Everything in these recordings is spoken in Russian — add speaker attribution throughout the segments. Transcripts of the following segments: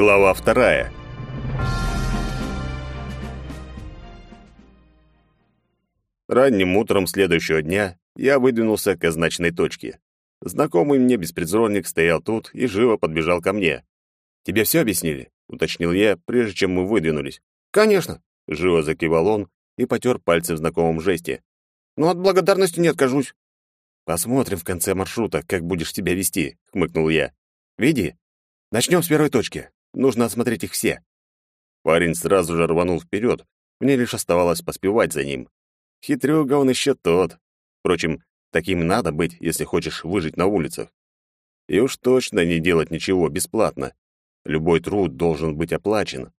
Speaker 1: Глава вторая. Ранним утром следующего дня я выдвинулся к означенной точке. Знакомый мне беспризорник стоял тут и живо подбежал ко мне. «Тебе все объяснили?» — уточнил я, прежде чем мы выдвинулись.
Speaker 2: «Конечно!»
Speaker 1: — живо закивал он и потер пальцы в знакомом жесте.
Speaker 2: «Но от благодарности не откажусь».
Speaker 1: «Посмотрим в конце маршрута, как будешь себя вести», — хмыкнул я. «Веди. Начнем с первой точки. Нужно осмотреть их все». Парень сразу же рванул вперед. Мне лишь оставалось поспевать за ним. Хитрюга он еще тот. Впрочем, таким надо быть, если хочешь выжить на улицах. И уж точно не делать ничего бесплатно. Любой труд должен быть оплачен.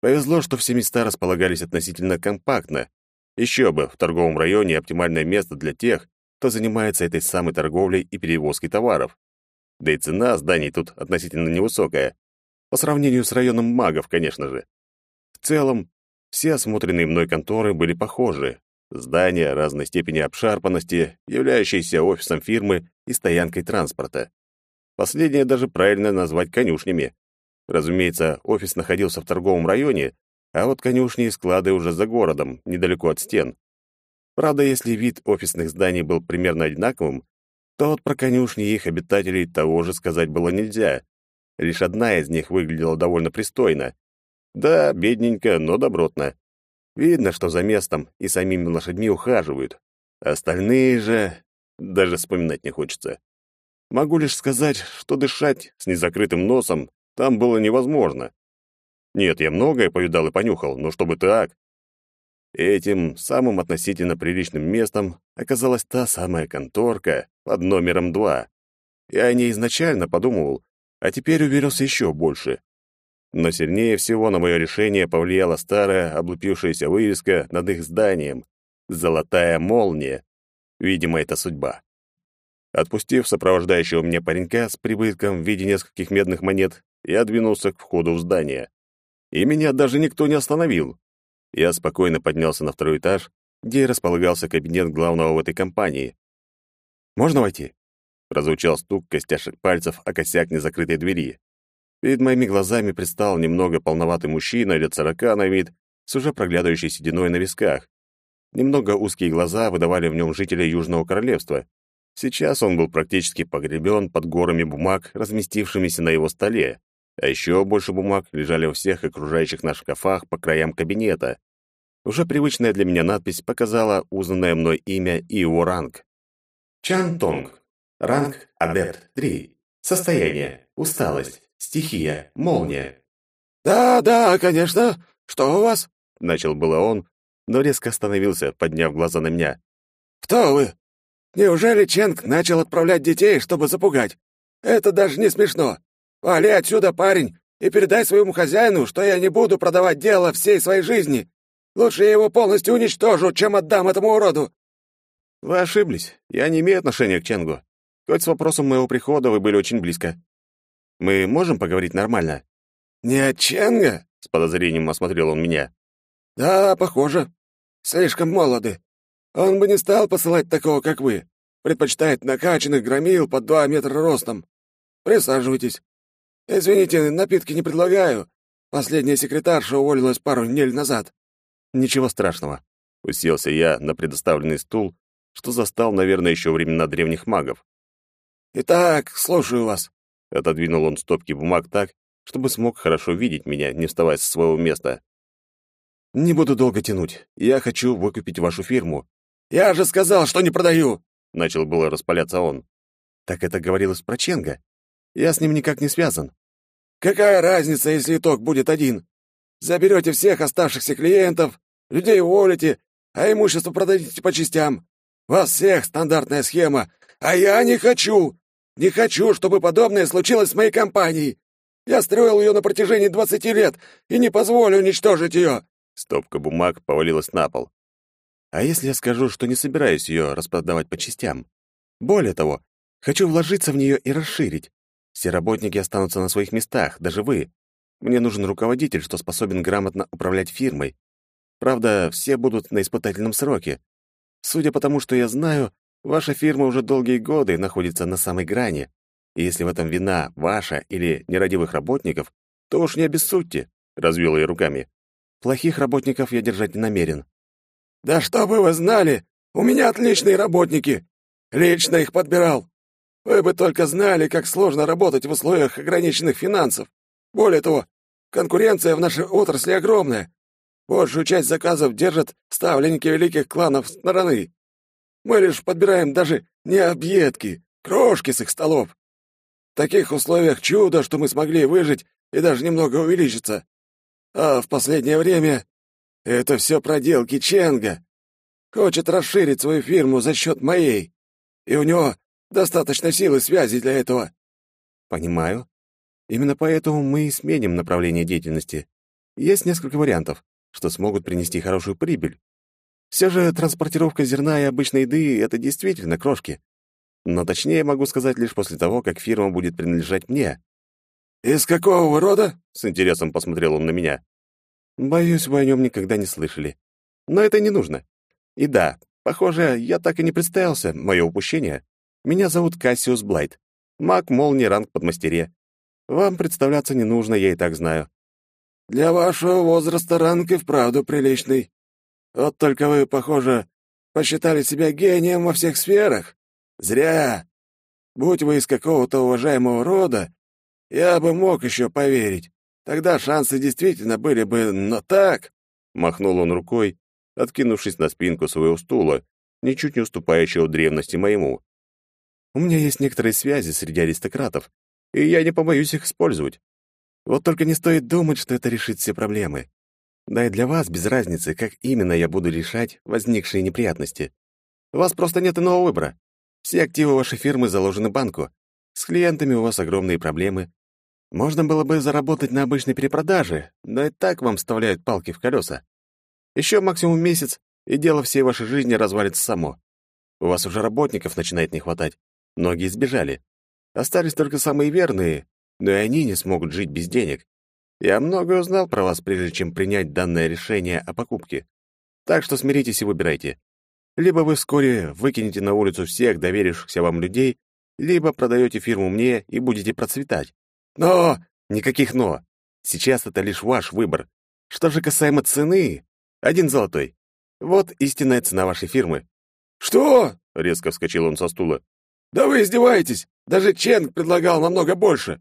Speaker 1: Повезло, что все места располагались относительно компактно. Еще бы, в торговом районе оптимальное место для тех, кто занимается этой самой торговлей и перевозкой товаров. Да и цена зданий тут относительно невысокая. По сравнению с районом магов, конечно же. В целом, все осмотренные мной конторы были похожи. Здания разной степени обшарпанности, являющиеся офисом фирмы и стоянкой транспорта. Последнее даже правильно назвать конюшнями. Разумеется, офис находился в торговом районе, а вот конюшни и склады уже за городом, недалеко от стен. Правда, если вид офисных зданий был примерно одинаковым, то вот про конюшни и их обитателей того же сказать было нельзя. Лишь одна из них выглядела довольно пристойно. Да, бедненько, но добротно. Видно, что за местом и самими лошадьми ухаживают. Остальные же даже вспоминать не хочется. Могу лишь сказать, что дышать с незакрытым носом там было невозможно. Нет, я многое повидал и понюхал, но чтобы так. Этим самым относительно приличным местом оказалась та самая конторка под номером два. Я о ней изначально подумывал, а теперь уверился еще больше. Но сильнее всего на мое решение повлияла старая, облупившаяся вывеска над их зданием. «Золотая молния». Видимо, это судьба. Отпустив сопровождающего меня паренька с прибытком в виде нескольких медных монет, я двинулся к входу в здание. И меня даже никто не остановил. Я спокойно поднялся на второй этаж, где располагался кабинет главного в этой компании. «Можно войти?» Прозвучал стук костяшек пальцев о косяк незакрытой двери. Перед моими глазами предстал немного полноватый мужчина лет сорока на вид, с уже проглядывающей сединой на висках. Немного узкие глаза выдавали в нем жителя Южного Королевства. Сейчас он был практически погребен под горами бумаг, разместившимися на его столе. А еще больше бумаг лежали у всех окружающих на шкафах по краям кабинета. Уже привычная для меня надпись показала узнанное мной имя и его ранг.
Speaker 3: Чан Тонг. Ранг Адепт 3. Состояние. Усталость. Стихия. Молния.
Speaker 2: «Да, да, конечно. Что у вас?»
Speaker 1: — начал было он, но резко остановился, подняв глаза на меня.
Speaker 2: «Кто вы? Неужели Ченг начал отправлять детей, чтобы запугать? Это даже не смешно. Вали отсюда, парень, и передай своему хозяину, что я не буду продавать дело всей своей жизни. Лучше я его полностью уничтожу, чем отдам этому уроду.
Speaker 1: Вы ошиблись. Я не имею отношения к Ченгу. Хоть с вопросом моего прихода вы были очень близко. Мы можем поговорить нормально?
Speaker 2: Не от Ченга?
Speaker 1: С подозрением осмотрел он меня.
Speaker 2: Да, похоже. Слишком молоды. Он бы не стал посылать такого, как вы. Предпочитает накачанных громил под два метра ростом. Присаживайтесь. Извините, напитки не предлагаю. Последняя секретарша уволилась пару недель назад.
Speaker 1: Ничего страшного. Уселся я на предоставленный стул, что застал, наверное, еще времена древних магов.
Speaker 2: «Итак, слушаю вас», —
Speaker 1: отодвинул он стопки бумаг так, чтобы смог хорошо видеть меня, не вставая со своего места. «Не буду долго тянуть. Я хочу выкупить вашу фирму».
Speaker 2: «Я же сказал, что не продаю!»
Speaker 1: — начал было распаляться он. «Так это говорилось про Ченга. Я с ним никак не связан».
Speaker 2: «Какая разница, если итог будет один? Заберете всех оставшихся клиентов, людей уволите, а имущество продадите по частям. Вас всех стандартная схема, а я не хочу. Не хочу, чтобы подобное случилось с моей компанией. Я строил ее на протяжении двадцати лет и не позволю уничтожить ее.
Speaker 1: Стопка бумаг повалилась на пол. А если я скажу, что не собираюсь ее распродавать по частям? Более того, хочу вложиться в нее и расширить. Все работники останутся на своих местах, даже вы. Мне нужен руководитель, что способен грамотно управлять фирмой. Правда, все будут на испытательном сроке. Судя по тому, что я знаю, ваша фирма уже долгие годы находится на самой грани. И если в этом вина ваша или нерадивых работников, то уж не обессудьте», — развел я руками. «Плохих работников я держать не намерен».
Speaker 2: «Да чтобы вы знали, у меня отличные работники. Лично их подбирал. Вы бы только знали, как сложно работать в условиях ограниченных финансов. Более того, конкуренция в нашей отрасли огромная. Большую часть заказов держат ставленники великих кланов стороны. Мы лишь подбираем даже не объедки, крошки с их столов. В таких условиях чудо, что мы смогли выжить и даже немного увеличиться. А в последнее время это все проделки Ченга. Хочет расширить свою фирму за счет моей. И у него достаточно силы связи для этого.
Speaker 1: Понимаю. Именно поэтому мы и сменим направление деятельности. Есть несколько вариантов, что смогут принести хорошую прибыль. Все же транспортировка зерна и обычной еды — это действительно крошки. Но точнее могу сказать лишь после того, как фирма будет принадлежать мне.
Speaker 2: «Из какого рода?»
Speaker 1: — с интересом посмотрел он на меня. Боюсь, вы о нем никогда не слышали. Но это не нужно. И да, похоже, я так и не представился, мое упущение. Меня зовут Кассиус Блайт. Маг молнии ранг подмастерье. Вам представляться не нужно, я и так знаю.
Speaker 2: Для вашего возраста ранг и вправду приличный. Вот только вы, похоже, посчитали себя гением во всех сферах. Зря. Будь вы из какого-то уважаемого рода, я бы мог еще поверить. Тогда шансы действительно были бы, но так...»
Speaker 1: Махнул он рукой, откинувшись на спинку своего стула, ничуть не уступающего древности моему. «У меня есть некоторые связи среди аристократов, и я не побоюсь их использовать. Вот только не стоит думать, что это решит все проблемы. Да и для вас без разницы, как именно я буду решать возникшие неприятности. У вас просто нет иного выбора. Все активы вашей фирмы заложены банку. С клиентами у вас огромные проблемы. Можно было бы заработать на обычной перепродаже, но и так вам вставляют палки в колеса. Еще максимум месяц, и дело всей вашей жизни развалится само. У вас уже работников начинает не хватать. Многие сбежали. Остались только самые верные, но и они не смогут жить без денег. Я многое узнал про вас, прежде чем принять данное решение о покупке. Так что смиритесь и выбирайте. Либо вы вскоре выкинете на улицу всех доверившихся вам людей, либо продаете фирму мне и будете процветать. Но... Никаких «но». Сейчас это лишь ваш выбор. Что же касаемо цены, один золотой. Вот истинная цена вашей фирмы.
Speaker 2: «Что?»
Speaker 1: — резко вскочил он со стула.
Speaker 2: «Да вы издеваетесь! Даже Ченг предлагал намного больше!»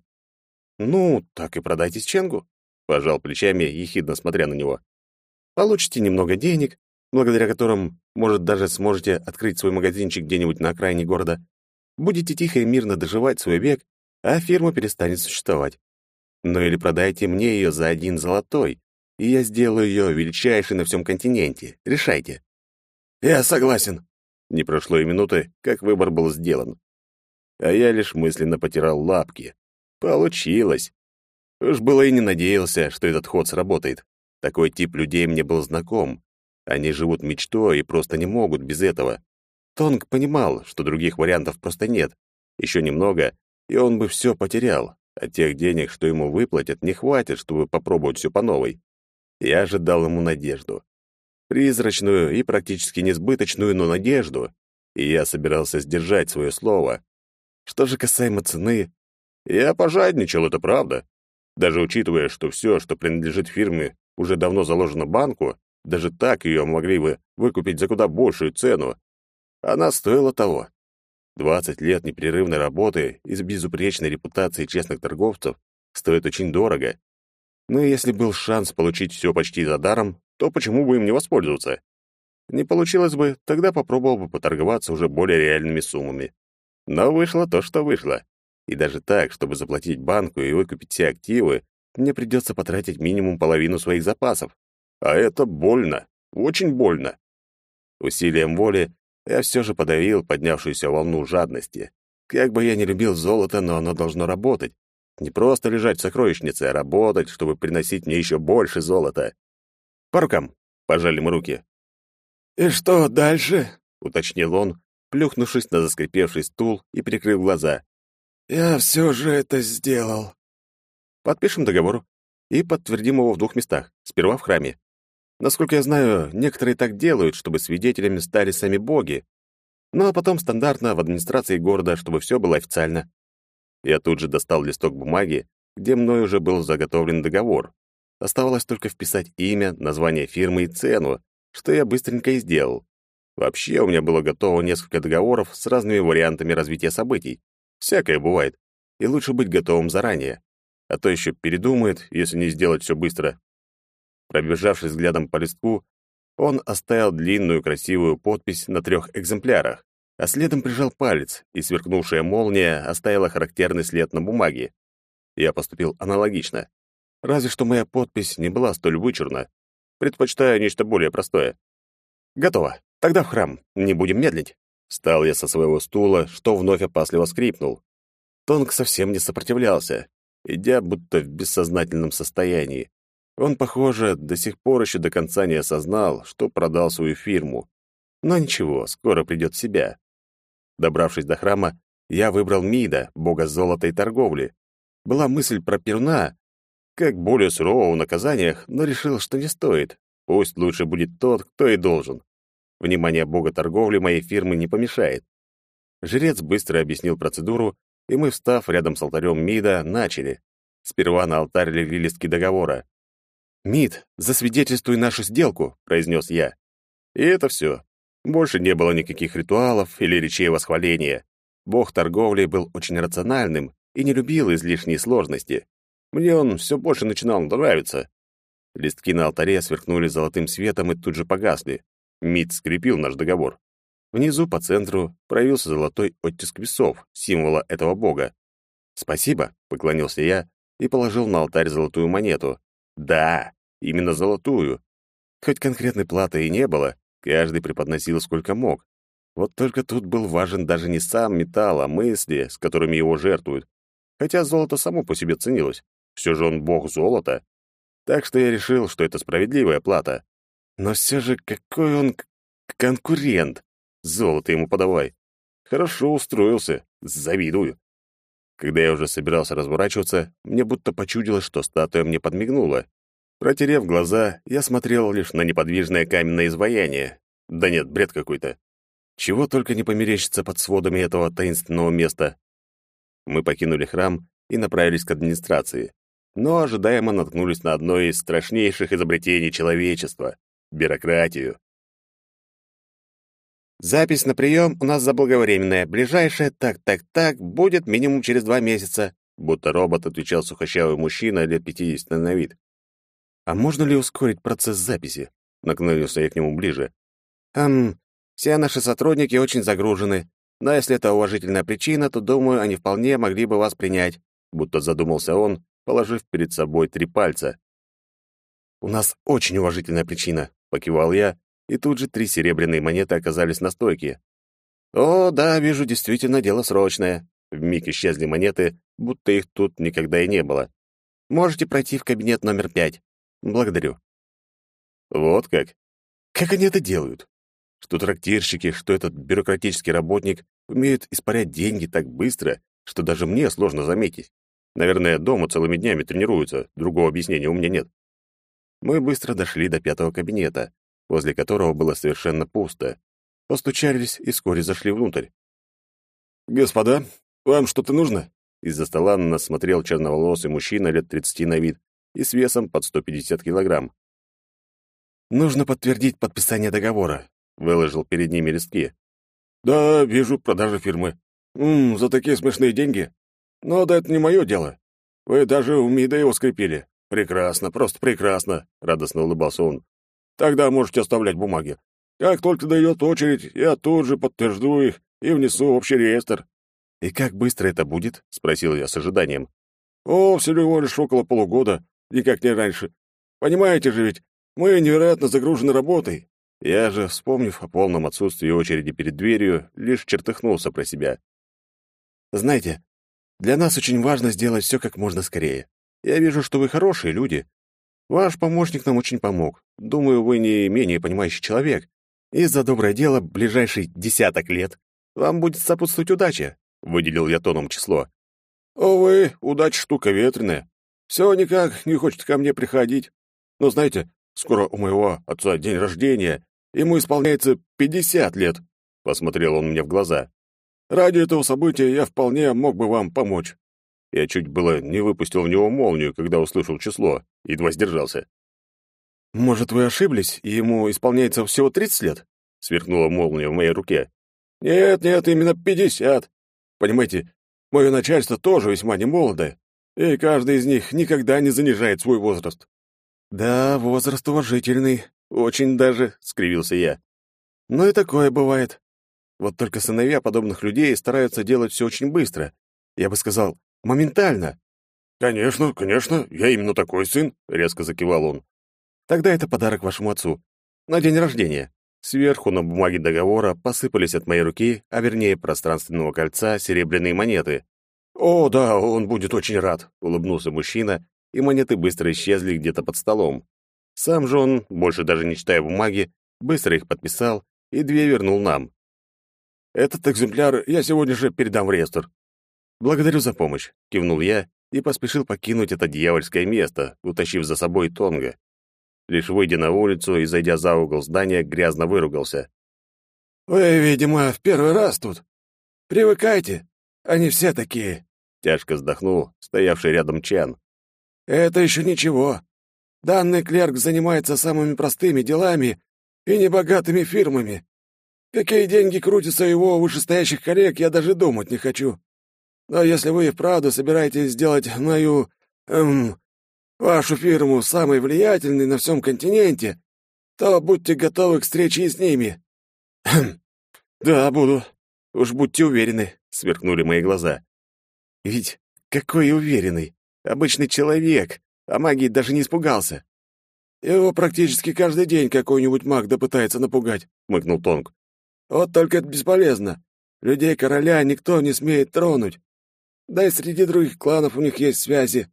Speaker 1: «Ну, так и продайтесь Ченгу», — пожал плечами, ехидно смотря на него. «Получите немного денег, благодаря которым, может, даже сможете открыть свой магазинчик где-нибудь на окраине города. Будете тихо и мирно доживать свой век, а фирма перестанет существовать. Ну или продайте мне ее за один золотой, и я сделаю ее величайшей на всем континенте. Решайте.
Speaker 2: Я согласен.
Speaker 1: Не прошло и минуты, как выбор был сделан. А я лишь мысленно потирал лапки. Получилось. Уж было и не надеялся, что этот ход сработает. Такой тип людей мне был знаком. Они живут мечтой и просто не могут без этого. Тонг понимал, что других вариантов просто нет. Еще немного, и он бы все потерял, а тех денег, что ему выплатят, не хватит, чтобы попробовать все по новой. Я же дал ему надежду. Призрачную и практически несбыточную, но надежду. И я собирался сдержать свое слово. Что же касаемо цены, я пожадничал, это правда. Даже учитывая, что все, что принадлежит фирме, уже давно заложено банку, даже так ее могли бы выкупить за куда большую цену. Она стоила того. 20 лет непрерывной работы и безупречной репутацией честных торговцев стоит очень дорого. Но если был шанс получить все почти за даром, то почему бы им не воспользоваться? Не получилось бы, тогда попробовал бы поторговаться уже более реальными суммами. Но вышло то, что вышло. И даже так, чтобы заплатить банку и выкупить все активы, мне придется потратить минимум половину своих запасов. А это больно, очень больно. Усилием воли я все же подавил поднявшуюся волну жадности. Как бы я ни любил золото, но оно должно работать. Не просто лежать в сокровищнице, а работать, чтобы приносить мне еще больше золота. «По рукам!» — пожали мы руки.
Speaker 2: «И что дальше?»
Speaker 1: — уточнил он, плюхнувшись на заскрипевший стул и прикрыв глаза.
Speaker 2: «Я все же это сделал».
Speaker 1: «Подпишем договор и подтвердим его в двух местах. Сперва в храме. Насколько я знаю, некоторые так делают, чтобы свидетелями стали сами боги. Ну а потом стандартно в администрации города, чтобы все было официально. Я тут же достал листок бумаги, где мной уже был заготовлен договор. Оставалось только вписать имя, название фирмы и цену, что я быстренько и сделал. Вообще, у меня было готово несколько договоров с разными вариантами развития событий. Всякое бывает, и лучше быть готовым заранее. А то еще передумает, если не сделать все быстро. Пробежавшись взглядом по листку, он оставил длинную красивую подпись на трех экземплярах, а следом прижал палец, и сверкнувшая молния оставила характерный след на бумаге. Я поступил аналогично. Разве что моя подпись не была столь вычурна. Предпочитаю нечто более простое. Готово. Тогда в храм. Не будем медлить. Встал я со своего стула, что вновь опасливо скрипнул. Тонг совсем не сопротивлялся, идя будто в бессознательном состоянии. Он, похоже, до сих пор еще до конца не осознал, что продал свою фирму. Но ничего, скоро придет в себя. Добравшись до храма, я выбрал Мида, бога золота и торговли. Была мысль про Перуна, как более сурового в наказаниях, но решил, что не стоит. Пусть лучше будет тот, кто и должен. Внимание бога торговли моей фирмы не помешает. Жрец быстро объяснил процедуру, и мы, встав рядом с алтарем Мида, начали. Сперва на алтарь легли листки договора. «Мид, засвидетельствуй нашу сделку», — произнес я. И это все. Больше не было никаких ритуалов или речей восхваления. Бог торговли был очень рациональным и не любил излишние сложности. Мне он все больше начинал нравиться. Листки на алтаре сверкнули золотым светом и тут же погасли. Мид скрепил наш договор. Внизу по центру проявился золотой оттиск весов, символа этого бога. «Спасибо», — поклонился я и положил на алтарь золотую монету. «Да, именно золотую. Хоть конкретной платы и не было, каждый преподносил сколько мог. Вот только тут был важен даже не сам металл, а мысли, с которыми его жертвуют. Хотя золото само по себе ценилось. Все же он бог золота. Так что я решил, что это справедливая плата. Но все же какой он конкурент. Золото ему подавай. Хорошо устроился. Завидую. Когда я уже собирался разворачиваться, мне будто почудилось, что статуя мне подмигнула. Протерев глаза, я смотрел лишь на неподвижное каменное изваяние. Да нет, бред какой-то. Чего только не померещится под сводами этого таинственного места. Мы покинули храм и направились к администрации но ожидаемо наткнулись на одно из страшнейших изобретений человечества — бюрократию. «Запись на прием у нас заблаговременная. Ближайшая так-так-так будет минимум через два месяца», будто робот отвечал сухощавый мужчина лет пятидесяти на вид. «А можно ли ускорить процесс записи?» Наклонился я к нему ближе. «Эм, все наши сотрудники очень загружены, но если это уважительная причина, то, думаю, они вполне могли бы вас принять», будто задумался он положив перед собой три пальца. «У нас очень уважительная причина», — покивал я, и тут же три серебряные монеты оказались на стойке. «О, да, вижу, действительно, дело срочное». Вмиг исчезли монеты, будто их тут никогда и не было. «Можете пройти в кабинет номер пять. Благодарю». Вот как? Как они это делают? Что трактирщики, что этот бюрократический работник умеют испарять деньги так быстро, что даже мне сложно заметить. Наверное, дома целыми днями тренируются, другого объяснения у меня нет. Мы быстро дошли до пятого кабинета, возле которого было совершенно пусто. Постучались и вскоре зашли внутрь. «Господа, вам что-то нужно?» Из-за стола на нас смотрел черноволосый мужчина лет 30 на вид и с весом под 150 килограмм. «Нужно подтвердить подписание договора», — выложил перед ними листки. «Да, вижу, продажа фирмы. М за такие смешные деньги. Но да это не мое дело. Вы даже у МИДа его скрепили. Прекрасно, просто прекрасно, радостно улыбался он. Тогда можете оставлять бумаги. Как только дойдет очередь, я тут же подтвержду их и внесу в общий реестр. И как быстро это будет? спросил я с ожиданием. О, всего лишь около полугода, никак не раньше. Понимаете же ведь, мы невероятно загружены работой. Я же, вспомнив о полном отсутствии очереди перед дверью, лишь чертыхнулся про себя. Знаете, для нас очень важно сделать все как можно скорее. Я вижу, что вы хорошие люди. Ваш помощник нам очень помог. Думаю, вы не менее понимающий человек. И за доброе дело ближайший десяток лет вам будет сопутствовать удача», — выделил я тоном число. «Увы, удача штука ветреная. Все никак не хочет ко мне приходить. Но знаете, скоро у моего отца день рождения, ему исполняется пятьдесят лет», — посмотрел он мне в глаза. Ради этого события я вполне мог бы вам помочь. Я чуть было не выпустил в него молнию, когда услышал число, едва сдержался.
Speaker 2: «Может, вы ошиблись, и ему исполняется всего тридцать лет?» — сверкнула молния в моей руке. «Нет, нет, именно пятьдесят. Понимаете, мое начальство тоже весьма немолодое, и каждый из них никогда не занижает свой возраст». «Да, возраст уважительный, очень даже», — скривился я. «Но и такое бывает. Вот только сыновья подобных людей стараются делать все очень быстро. Я бы сказал, моментально».
Speaker 1: «Конечно, конечно, я именно такой сын», — резко закивал он.
Speaker 2: «Тогда это подарок вашему отцу. На день рождения». Сверху на бумаге договора посыпались от моей руки, а вернее пространственного кольца, серебряные монеты.
Speaker 1: «О, да, он будет очень рад», — улыбнулся мужчина, и монеты быстро исчезли где-то под столом. Сам же он, больше даже не читая бумаги, быстро их подписал и две вернул нам.
Speaker 2: «Этот экземпляр я сегодня же передам в реестр».
Speaker 1: «Благодарю за помощь», — кивнул я и поспешил покинуть это дьявольское место, утащив за собой Тонга. Лишь выйдя на улицу и зайдя за угол здания, грязно выругался.
Speaker 2: «Вы, видимо, в первый раз тут. Привыкайте, они все такие», —
Speaker 1: тяжко вздохнул стоявший рядом Чан.
Speaker 2: «Это еще ничего. Данный клерк занимается самыми простыми делами и небогатыми фирмами. Какие деньги крутятся его вышестоящих коллег, я даже думать не хочу. Но если вы и вправду собираетесь сделать мою... эм... вашу фирму самой влиятельной на всем континенте, то будьте готовы к встрече с ними».
Speaker 1: Хм. «Да, буду. Уж будьте уверены», — сверкнули мои глаза. «Ведь какой уверенный! Обычный человек, а магии даже не испугался».
Speaker 2: «Его практически каждый день какой-нибудь маг допытается напугать», — мыкнул Тонг. «Вот только это бесполезно. Людей короля никто не смеет тронуть. Да и среди других кланов у них есть связи.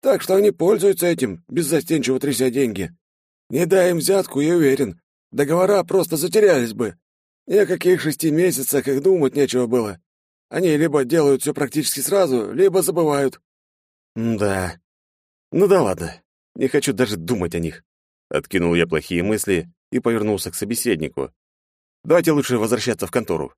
Speaker 2: Так что они пользуются этим, беззастенчиво тряся деньги. Не дай им взятку, я уверен, договора просто затерялись бы. Ни о каких шести месяцах их думать нечего было. Они либо делают все практически сразу, либо забывают.
Speaker 1: да. Ну да ладно. Не хочу даже думать о них. Откинул я плохие мысли и повернулся к собеседнику. Давайте лучше возвращаться в контору.